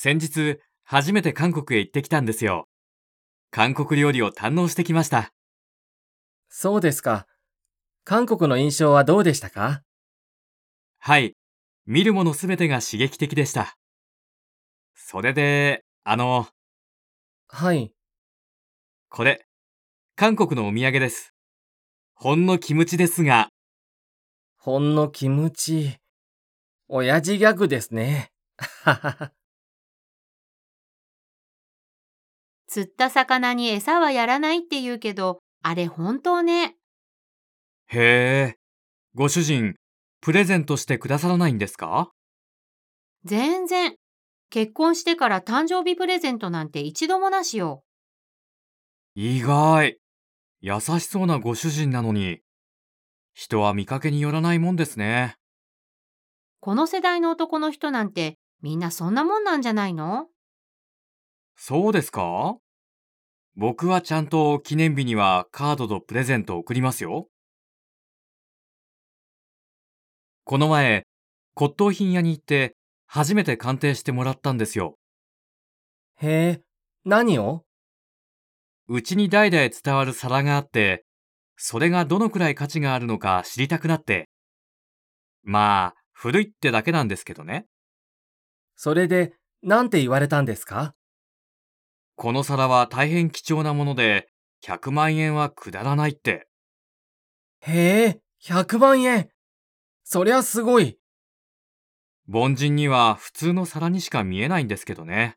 先日、初めて韓国へ行ってきたんですよ。韓国料理を堪能してきました。そうですか。韓国の印象はどうでしたか？はい。見るものすべてが刺激的でした。それで、あの、はい。これ、韓国のお土産です。ほんのキムチですが、ほんのキムチ。親父ギャグですね。ははは。釣った魚に餌はやらないって言うけど、あれ本当ね。へえ、ご主人、プレゼントしてくださらないんですか？全然。結婚してから誕生日プレゼントなんて一度もなしよ。意外。優しそうなご主人なのに、人は見かけによらないもんですね。この世代の男の人なんてみんなそんなもんなんじゃないの？そうですか？僕はちゃんと記念日にはカードとプレゼントを送りますよ。この前、骨董品屋に行って初めて鑑定してもらったんですよ。へえ、何を？うちに代々伝わる皿があって、それがどのくらい価値があるのか知りたくなって。まあ、古いってだけなんですけどね。それで、なんて言われたんですか？この皿は大変貴重なもので、100万円はくだらないって。へえ、100万円。そりゃすごい。凡人には普通の皿にしか見えないんですけどね。